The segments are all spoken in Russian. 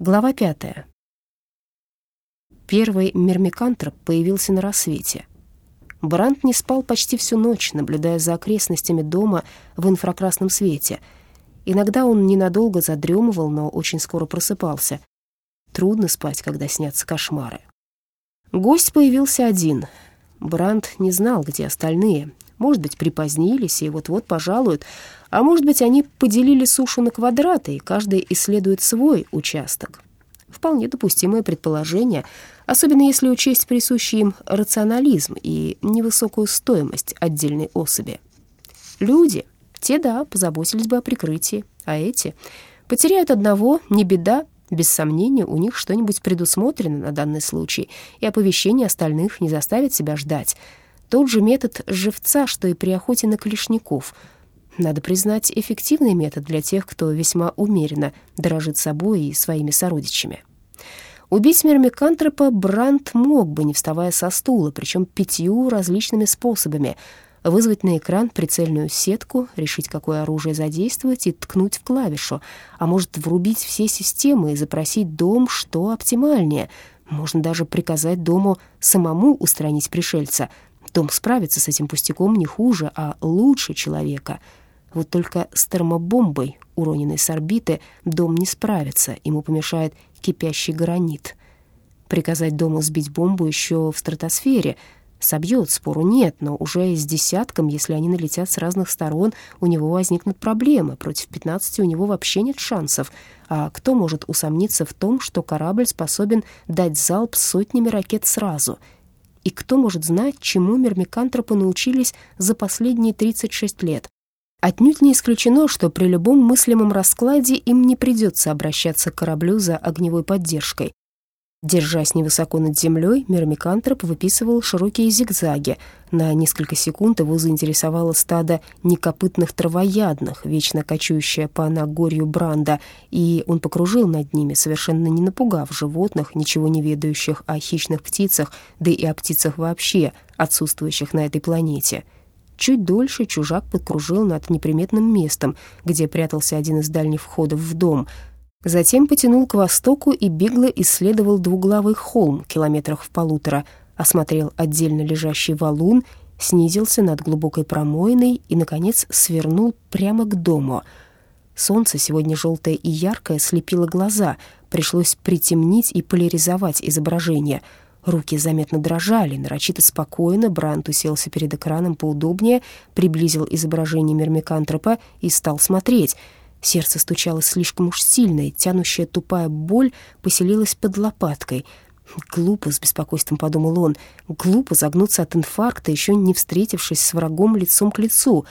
Глава пятая. Первый мермикантроп появился на рассвете. Брандт не спал почти всю ночь, наблюдая за окрестностями дома в инфракрасном свете. Иногда он ненадолго задремывал, но очень скоро просыпался. Трудно спать, когда снятся кошмары. Гость появился один. Брандт не знал, где остальные. Может быть, припозднились и вот-вот пожалуют, а может быть, они поделили сушу на квадраты, и каждый исследует свой участок. Вполне допустимое предположение, особенно если учесть присущий им рационализм и невысокую стоимость отдельной особи. Люди, те, да, позаботились бы о прикрытии, а эти потеряют одного, не беда, без сомнения, у них что-нибудь предусмотрено на данный случай, и оповещение остальных не заставит себя ждать. Тот же метод живца, что и при охоте на клешников — надо признать, эффективный метод для тех, кто весьма умеренно дорожит собой и своими сородичами. Убить Мермикантропа Брандт мог бы, не вставая со стула, причем пятью различными способами. Вызвать на экран прицельную сетку, решить, какое оружие задействовать и ткнуть в клавишу, а может врубить все системы и запросить дом, что оптимальнее. Можно даже приказать дому самому устранить пришельца. Дом справится с этим пустяком не хуже, а лучше человека — вот только с термобомбой, уроненной с орбиты, дом не справится, ему помешает кипящий гранит. Приказать дому сбить бомбу еще в стратосфере собьет, спору нет, но уже с десятком, если они налетят с разных сторон, у него возникнут проблемы. Против 15 у него вообще нет шансов. А кто может усомниться в том, что корабль способен дать залп сотнями ракет сразу? И кто может знать, чему мермикантропы научились за последние 36 лет? Отнюдь не исключено, что при любом мыслимом раскладе им не придется обращаться к кораблю за огневой поддержкой. Держась невысоко над землей, Мермикантроп выписывал широкие зигзаги. На несколько секунд его заинтересовало стадо некопытных травоядных, вечно кочующее по Нагорью Бранда, и он покружил над ними, совершенно не напугав животных, ничего не ведающих о хищных птицах, да и о птицах вообще, отсутствующих на этой планете — Чуть дольше чужак подкружил над неприметным местом, где прятался один из дальних входов в дом. Затем потянул к востоку и бегло исследовал двуглавый холм километрах в полутора, осмотрел отдельно лежащий валун, снизился над глубокой промоиной и, наконец, свернул прямо к дому. Солнце, сегодня желтое и яркое, слепило глаза, пришлось притемнить и поляризовать изображение — Руки заметно дрожали, нарочито спокойно Брант уселся перед экраном поудобнее, приблизил изображение мермикантропа и стал смотреть. Сердце стучало слишком уж сильно, и тянущая тупая боль поселилась под лопаткой. «Глупо», — с беспокойством подумал он, — «глупо загнуться от инфаркта, еще не встретившись с врагом лицом к лицу».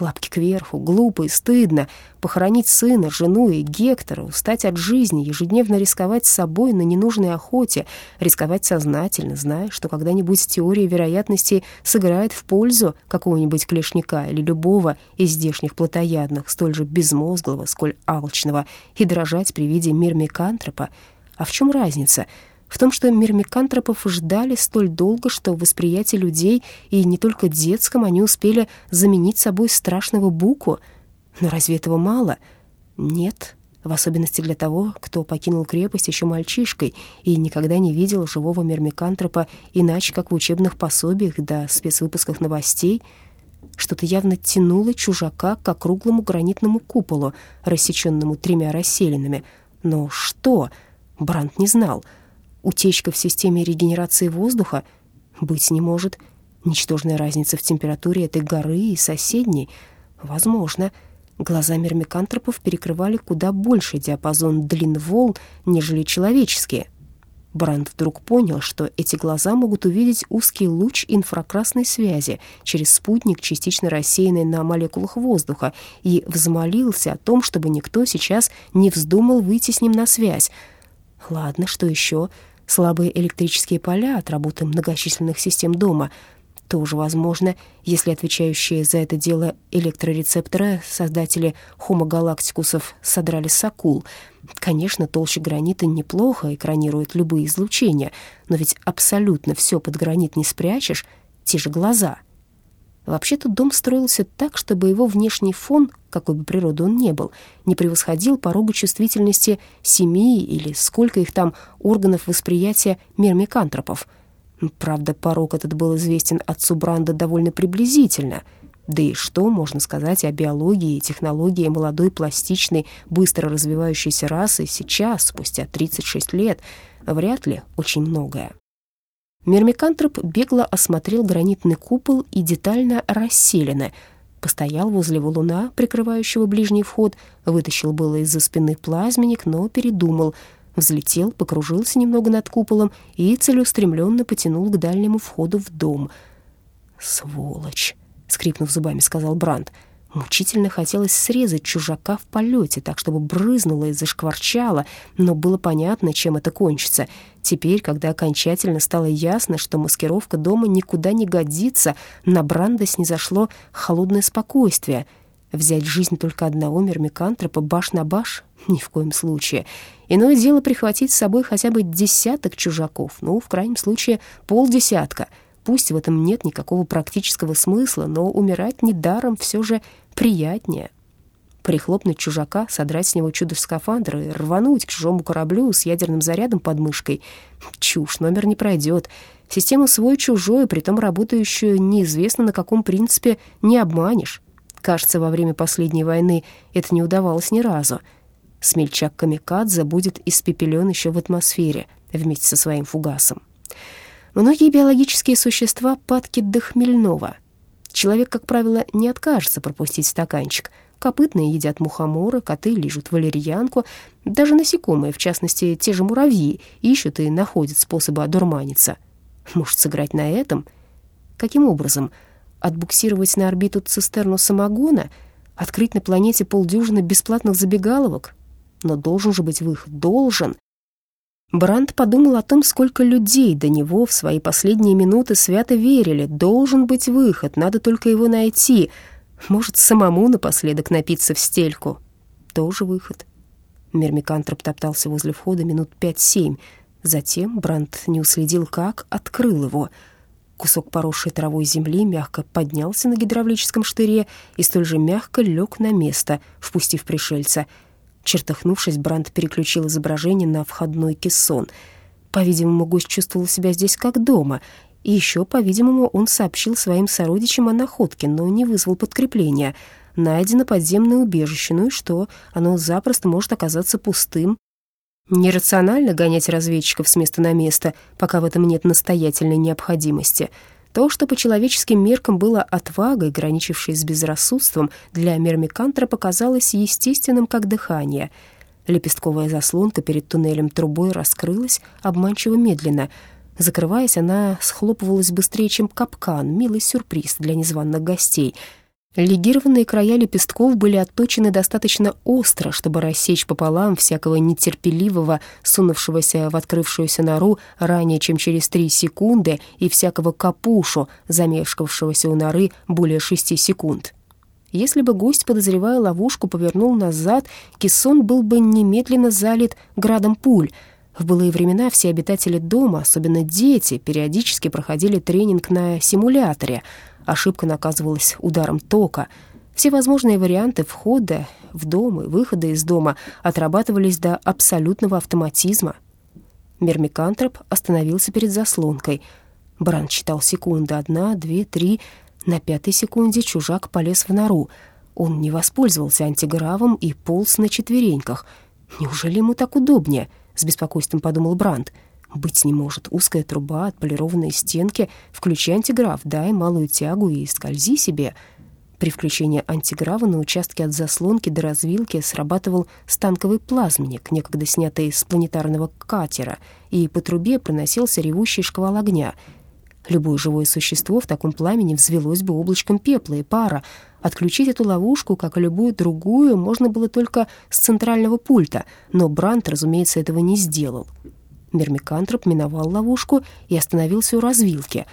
Лапки кверху, глупо и стыдно. Похоронить сына, жену и Гектора, устать от жизни, ежедневно рисковать собой на ненужной охоте, рисковать сознательно, зная, что когда-нибудь теория вероятности сыграет в пользу какого-нибудь клешника или любого из здешних плотоядных, столь же безмозглого, сколь алчного, и дрожать при виде мирмикантропа. А в чем разница — в том, что мирмикантропов ждали столь долго, что в восприятии людей, и не только детском, они успели заменить собой страшного буку. Но разве этого мало? Нет, в особенности для того, кто покинул крепость еще мальчишкой и никогда не видел живого мирмикантропа иначе, как в учебных пособиях да спецвыпусках новостей. Что-то явно тянуло чужака к округлому гранитному куполу, рассеченному тремя расселинами. Но что? Брант не знал — Утечка в системе регенерации воздуха быть не может. Ничтожная разница в температуре этой горы и соседней. Возможно. Глаза мермикантропов перекрывали куда больше диапазон длин волн, нежели человеческие. Бранд вдруг понял, что эти глаза могут увидеть узкий луч инфракрасной связи через спутник, частично рассеянный на молекулах воздуха, и взмолился о том, чтобы никто сейчас не вздумал выйти с ним на связь. Ладно, что еще? Слабые электрические поля от работы многочисленных систем дома. Тоже возможно, если отвечающие за это дело электрорецепторы создатели galacticus'ов содрали с акул. Конечно, толще гранита неплохо экранирует любые излучения, но ведь абсолютно все под гранит не спрячешь, те же глаза. Вообще-то дом строился так, чтобы его внешний фон, какой бы природы он ни был, не превосходил порогу чувствительности семи или сколько их там органов восприятия мермикантропов. Правда, порог этот был известен отцу Бранда довольно приблизительно. Да и что можно сказать о биологии и технологии молодой, пластичной, быстро развивающейся расы сейчас, спустя 36 лет? Вряд ли очень многое. Мермикантроп бегло осмотрел гранитный купол и детально расселены. Постоял возле валуна, прикрывающего ближний вход, вытащил было из-за спины плазменник, но передумал. Взлетел, покружился немного над куполом и целеустремленно потянул к дальнему входу в дом. «Сволочь!» — скрипнув зубами, сказал Брандт. Мучительно хотелось срезать чужака в полете, так чтобы брызнуло и зашкварчало, но было понятно, чем это кончится. Теперь, когда окончательно стало ясно, что маскировка дома никуда не годится, на Бранда снизошло холодное спокойствие. Взять жизнь только одного мермикантропа баш на баш? Ни в коем случае. Иное дело прихватить с собой хотя бы десяток чужаков, ну, в крайнем случае, полдесятка — Пусть в этом нет никакого практического смысла, но умирать недаром все же приятнее. Прихлопнуть чужака, содрать с него чудо-скафандр и рвануть к чужому кораблю с ядерным зарядом под мышкой. Чушь, номер не пройдет. Систему свой-чужой, притом работающую неизвестно на каком принципе, не обманешь. Кажется, во время последней войны это не удавалось ни разу. Смельчак Камикадзе будет испепелен еще в атмосфере вместе со своим фугасом. Многие биологические существа падки до хмельного. Человек, как правило, не откажется пропустить стаканчик. Копытные едят мухоморы, коты лижут валерьянку. Даже насекомые, в частности, те же муравьи, ищут и находят способы одурманиться. Может, сыграть на этом? Каким образом? Отбуксировать на орбиту цистерну самогона? Открыть на планете полдюжины бесплатных забегаловок? Но должен же быть выход, должен. Бранд подумал о том, сколько людей до него в свои последние минуты свято верили. Должен быть выход, надо только его найти. Может, самому напоследок напиться в стельку. Тоже выход. Мермикантроп топтался возле входа минут пять-семь. Затем Бранд не уследил, как открыл его. Кусок поросшей травой земли мягко поднялся на гидравлическом штыре и столь же мягко лег на место, впустив пришельца — Чертыхнувшись, Бранд переключил изображение на входной кессон. По-видимому, гость чувствовал себя здесь как дома. И еще, по-видимому, он сообщил своим сородичам о находке, но не вызвал подкрепления. Найдено подземное убежище, ну и что? Оно запросто может оказаться пустым. Нерационально гонять разведчиков с места на место, пока в этом нет настоятельной необходимости — то, что по человеческим меркам было отвагой, граничившей с безрассудством, для Мермикантра показалось естественным, как дыхание. Лепестковая заслонка перед туннелем трубой раскрылась обманчиво медленно. Закрываясь, она схлопывалась быстрее, чем капкан, милый сюрприз для незваных гостей — Легированные края лепестков были отточены достаточно остро, чтобы рассечь пополам всякого нетерпеливого, сунувшегося в открывшуюся нору ранее, чем через три секунды, и всякого капушу, замешкавшегося у норы более шести секунд. Если бы гость, подозревая ловушку, повернул назад, кессон был бы немедленно залит градом пуль. В былые времена все обитатели дома, особенно дети, периодически проходили тренинг на симуляторе — ошибка наказывалась ударом тока. Все возможные варианты входа в дом и выхода из дома отрабатывались до абсолютного автоматизма. Мермикантроп остановился перед заслонкой. Бран считал секунды. Одна, две, три. На пятой секунде чужак полез в нору. Он не воспользовался антигравом и полз на четвереньках. «Неужели ему так удобнее?» — с беспокойством подумал Брандт. Быть не может. Узкая труба, отполированные стенки. Включи антиграф, дай малую тягу и скользи себе. При включении антиграва на участке от заслонки до развилки срабатывал станковый плазменник, некогда снятый с планетарного катера, и по трубе проносился ревущий шквал огня. Любое живое существо в таком пламени взвелось бы облачком пепла и пара. Отключить эту ловушку, как и любую другую, можно было только с центрального пульта, но Брант, разумеется, этого не сделал. Мермикантроп миновал ловушку и остановился у развилки.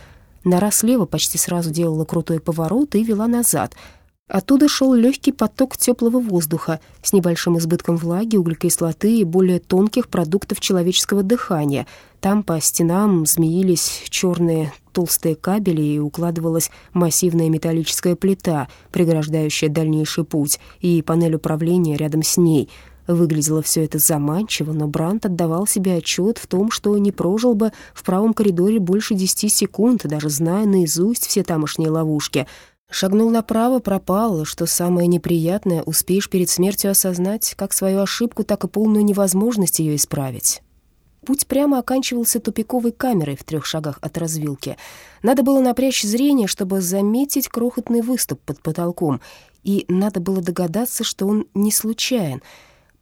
Нора слева почти сразу делала крутой поворот и вела назад. Оттуда шел легкий поток теплого воздуха с небольшим избытком влаги, углекислоты и более тонких продуктов человеческого дыхания. Там по стенам змеились черные толстые кабели и укладывалась массивная металлическая плита, преграждающая дальнейший путь, и панель управления рядом с ней. Выглядело все это заманчиво, но Брант отдавал себе отчет в том, что не прожил бы в правом коридоре больше десяти секунд, даже зная наизусть все тамошние ловушки — Шагнул направо, пропал, что самое неприятное, успеешь перед смертью осознать как свою ошибку, так и полную невозможность ее исправить. Путь прямо оканчивался тупиковой камерой в трех шагах от развилки. Надо было напрячь зрение, чтобы заметить крохотный выступ под потолком, и надо было догадаться, что он не случайен.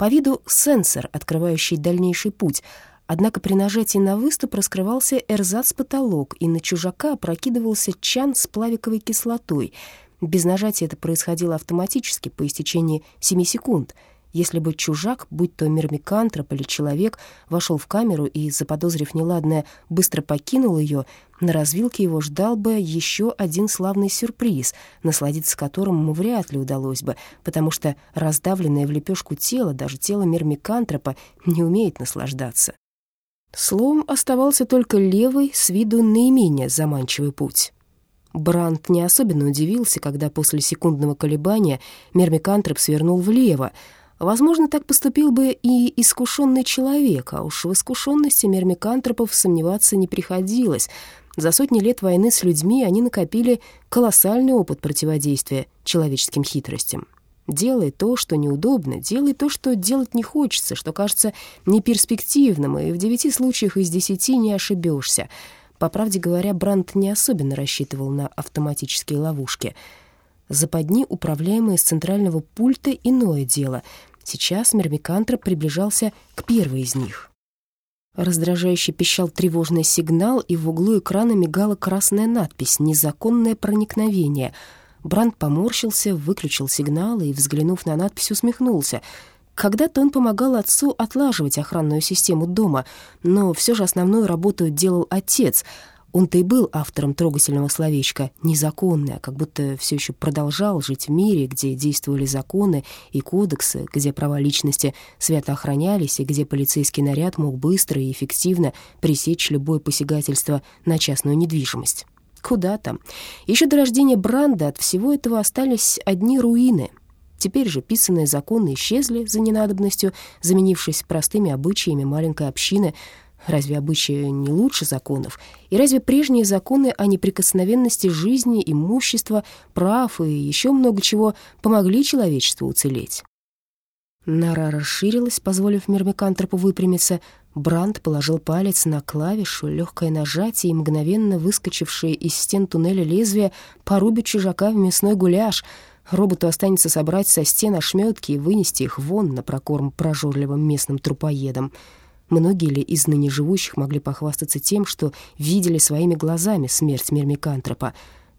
По виду сенсор, открывающий дальнейший путь — Однако при нажатии на выступ раскрывался эрзац-потолок, и на чужака опрокидывался чан с плавиковой кислотой. Без нажатия это происходило автоматически по истечении 7 секунд. Если бы чужак, будь то мирмикантроп или человек, вошел в камеру и, заподозрив неладное, быстро покинул ее, на развилке его ждал бы еще один славный сюрприз, насладиться которым ему вряд ли удалось бы, потому что раздавленное в лепешку тело, даже тело мирмикантропа, не умеет наслаждаться. Словом, оставался только левый, с виду наименее заманчивый путь. Брандт не особенно удивился, когда после секундного колебания Мермикантроп свернул влево. Возможно, так поступил бы и искушенный человек, а уж в искушенности Мермикантропов сомневаться не приходилось. За сотни лет войны с людьми они накопили колоссальный опыт противодействия человеческим хитростям. Делай то, что неудобно, делай то, что делать не хочется, что кажется неперспективным, и в девяти случаях из десяти не ошибешься. По правде говоря, Брандт не особенно рассчитывал на автоматические ловушки. Западни, управляемые с центрального пульта, иное дело. Сейчас Мермикантроп приближался к первой из них. Раздражающе пищал тревожный сигнал, и в углу экрана мигала красная надпись «Незаконное проникновение», Бранд поморщился, выключил сигнал и, взглянув на надпись, усмехнулся. Когда-то он помогал отцу отлаживать охранную систему дома, но все же основную работу делал отец. Он-то и был автором трогательного словечка «незаконное», как будто все еще продолжал жить в мире, где действовали законы и кодексы, где права личности свято охранялись и где полицейский наряд мог быстро и эффективно пресечь любое посягательство на частную недвижимость. Куда там? Еще до рождения Бранда от всего этого остались одни руины. Теперь же писанные законы исчезли за ненадобностью, заменившись простыми обычаями маленькой общины. Разве обычаи не лучше законов? И разве прежние законы о неприкосновенности жизни, имущества, прав и еще много чего помогли человечеству уцелеть? Нора расширилась, позволив Мирмикантропу выпрямиться. Бранд положил палец на клавишу, легкое нажатие и мгновенно выскочившее из стен туннеля лезвие порубит чужака в мясной гуляш. Роботу останется собрать со стен ошметки и вынести их вон на прокорм прожорливым местным трупоедам. Многие ли из ныне живущих могли похвастаться тем, что видели своими глазами смерть Мирмикантропа?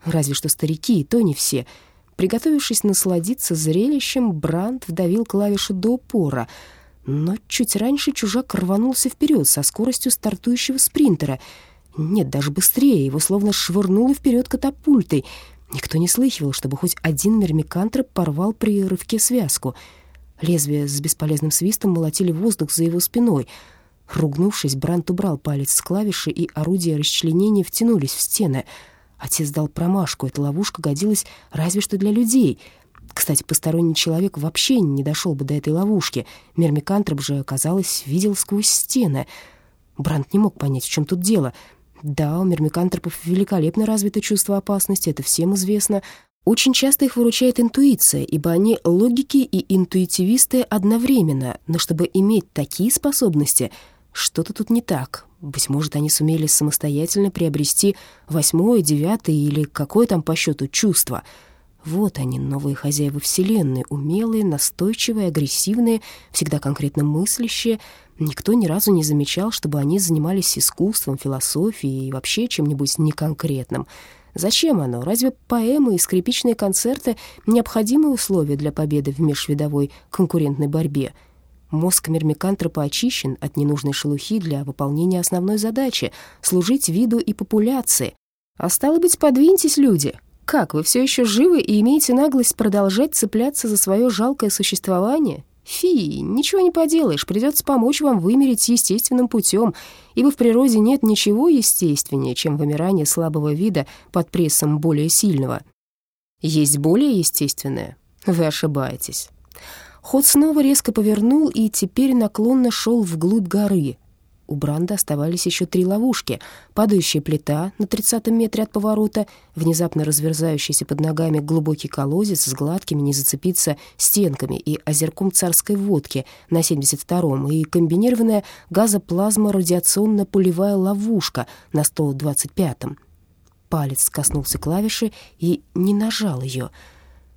Разве что старики, и то не все — Приготовившись насладиться зрелищем, Бранд вдавил клавишу до упора. Но чуть раньше чужак рванулся вперед со скоростью стартующего спринтера. Нет, даже быстрее, его словно швырнуло вперед катапультой. Никто не слыхивал, чтобы хоть один мермикантроп порвал при рывке связку. Лезвия с бесполезным свистом молотили воздух за его спиной. Ругнувшись, Брант убрал палец с клавиши, и орудия расчленения втянулись в стены — Отец дал промашку, эта ловушка годилась разве что для людей. Кстати, посторонний человек вообще не дошел бы до этой ловушки. Мермикантроп же, казалось, видел сквозь стены. Брант не мог понять, в чем тут дело. Да, у мермикантропов великолепно развито чувство опасности, это всем известно. Очень часто их выручает интуиция, ибо они логики и интуитивисты одновременно, но чтобы иметь такие способности, что-то тут не так. Быть может, они сумели самостоятельно приобрести восьмое, девятое или какое там по счету чувство. Вот они, новые хозяева Вселенной, умелые, настойчивые, агрессивные, всегда конкретно мыслящие. Никто ни разу не замечал, чтобы они занимались искусством, философией и вообще чем-нибудь неконкретным. Зачем оно? Разве поэмы и скрипичные концерты — необходимые условия для победы в межвидовой конкурентной борьбе — Мозг мермикантропа очищен от ненужной шелухи для выполнения основной задачи — служить виду и популяции. А стало быть, подвиньтесь, люди. Как, вы все еще живы и имеете наглость продолжать цепляться за свое жалкое существование? Фи, ничего не поделаешь, придется помочь вам вымереть естественным путем, ибо в природе нет ничего естественнее, чем вымирание слабого вида под прессом более сильного. Есть более естественное? Вы ошибаетесь. Ход снова резко повернул и теперь наклонно шел вглубь горы. У Бранда оставались еще три ловушки. Падающая плита на тридцатом метре от поворота, внезапно разверзающийся под ногами глубокий колодец с гладкими, не зацепиться стенками и озерком царской водки на 72-м и комбинированная газоплазмо-радиационно-пулевая ловушка на 125-м. Палец коснулся клавиши и не нажал ее —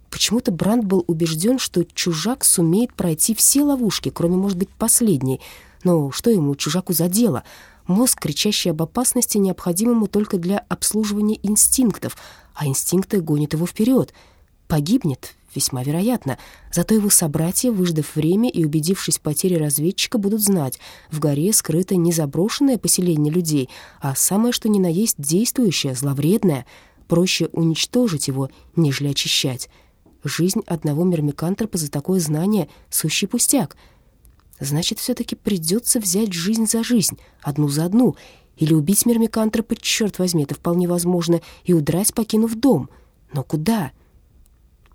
Почему-то Бранд был убежден, что чужак сумеет пройти все ловушки, кроме, может быть, последней. Но что ему, чужаку, за дело? Мозг, кричащий об опасности, необходимому только для обслуживания инстинктов, а инстинкты гонят его вперед. Погибнет, весьма вероятно. Зато его собратья, выждав время и убедившись в потере разведчика, будут знать, в горе скрыто не заброшенное поселение людей, а самое что ни на есть действующее, зловредное. Проще уничтожить его, нежели очищать. Жизнь одного мирмикантропа за такое знание — сущий пустяк. Значит, все-таки придется взять жизнь за жизнь, одну за одну, или убить мирмикантропа, черт возьми, это вполне возможно, и удрать, покинув дом. Но куда?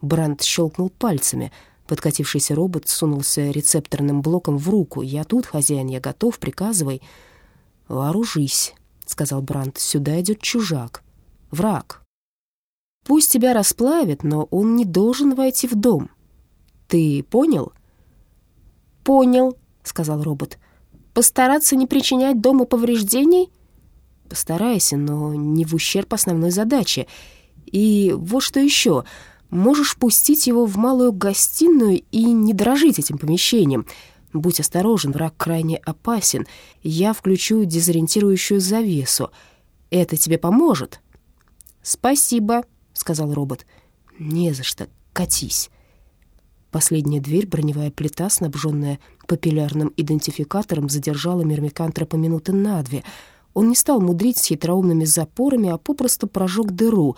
Бранд щелкнул пальцами. Подкатившийся робот сунулся рецепторным блоком в руку. «Я тут, хозяин, я готов, приказывай». «Вооружись», — сказал Бранд, — «сюда идет чужак, враг». Пусть тебя расплавят, но он не должен войти в дом. Ты понял?» «Понял», — сказал робот. «Постараться не причинять дому повреждений?» «Постарайся, но не в ущерб основной задаче. И вот что еще. Можешь пустить его в малую гостиную и не дрожить этим помещением. Будь осторожен, враг крайне опасен. Я включу дезориентирующую завесу. Это тебе поможет?» «Спасибо», — сказал робот. «Не за что, катись». Последняя дверь, броневая плита, снабженная папиллярным идентификатором, задержала Мирмикантропа минуты на две. Он не стал мудрить с хитроумными запорами, а попросту прожег дыру.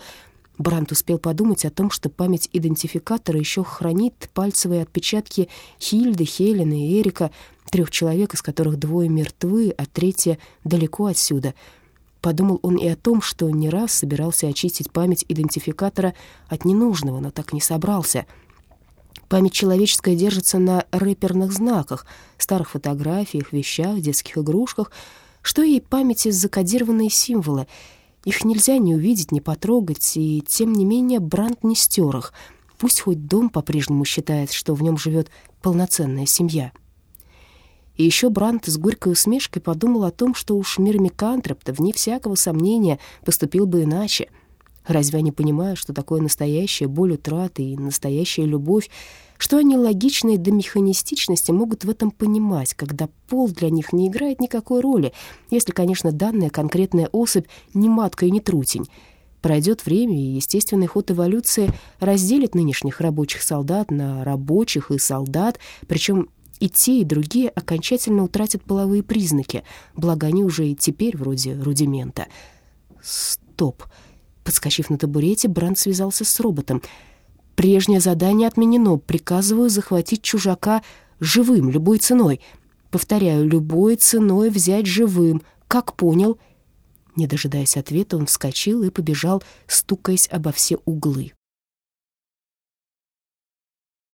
Брант успел подумать о том, что память идентификатора еще хранит пальцевые отпечатки Хильды, Хелены и Эрика, трех человек, из которых двое мертвы, а третья далеко отсюда — Подумал он и о том, что не раз собирался очистить память идентификатора от ненужного, но так не собрался. Память человеческая держится на рэперных знаках, старых фотографиях, вещах, детских игрушках. Что ей памяти закодированные символы? Их нельзя ни увидеть, ни потрогать, и тем не менее Бранд не стер их. Пусть хоть дом по-прежнему считает, что в нем живет полноценная семья. И еще Брант с горькой усмешкой подумал о том, что уж мир Микантроп-то, вне всякого сомнения, поступил бы иначе. Разве они понимают, что такое настоящая боль утраты и настоящая любовь, что они логичные до механистичности могут в этом понимать, когда пол для них не играет никакой роли, если, конечно, данная конкретная особь не матка и не трутень. Пройдет время, и естественный ход эволюции разделит нынешних рабочих солдат на рабочих и солдат, причем и те, и другие окончательно утратят половые признаки, благо они уже и теперь вроде рудимента. Стоп. Подскочив на табурете, Бранд связался с роботом. «Прежнее задание отменено. Приказываю захватить чужака живым, любой ценой. Повторяю, любой ценой взять живым. Как понял?» Не дожидаясь ответа, он вскочил и побежал, стукаясь обо все углы.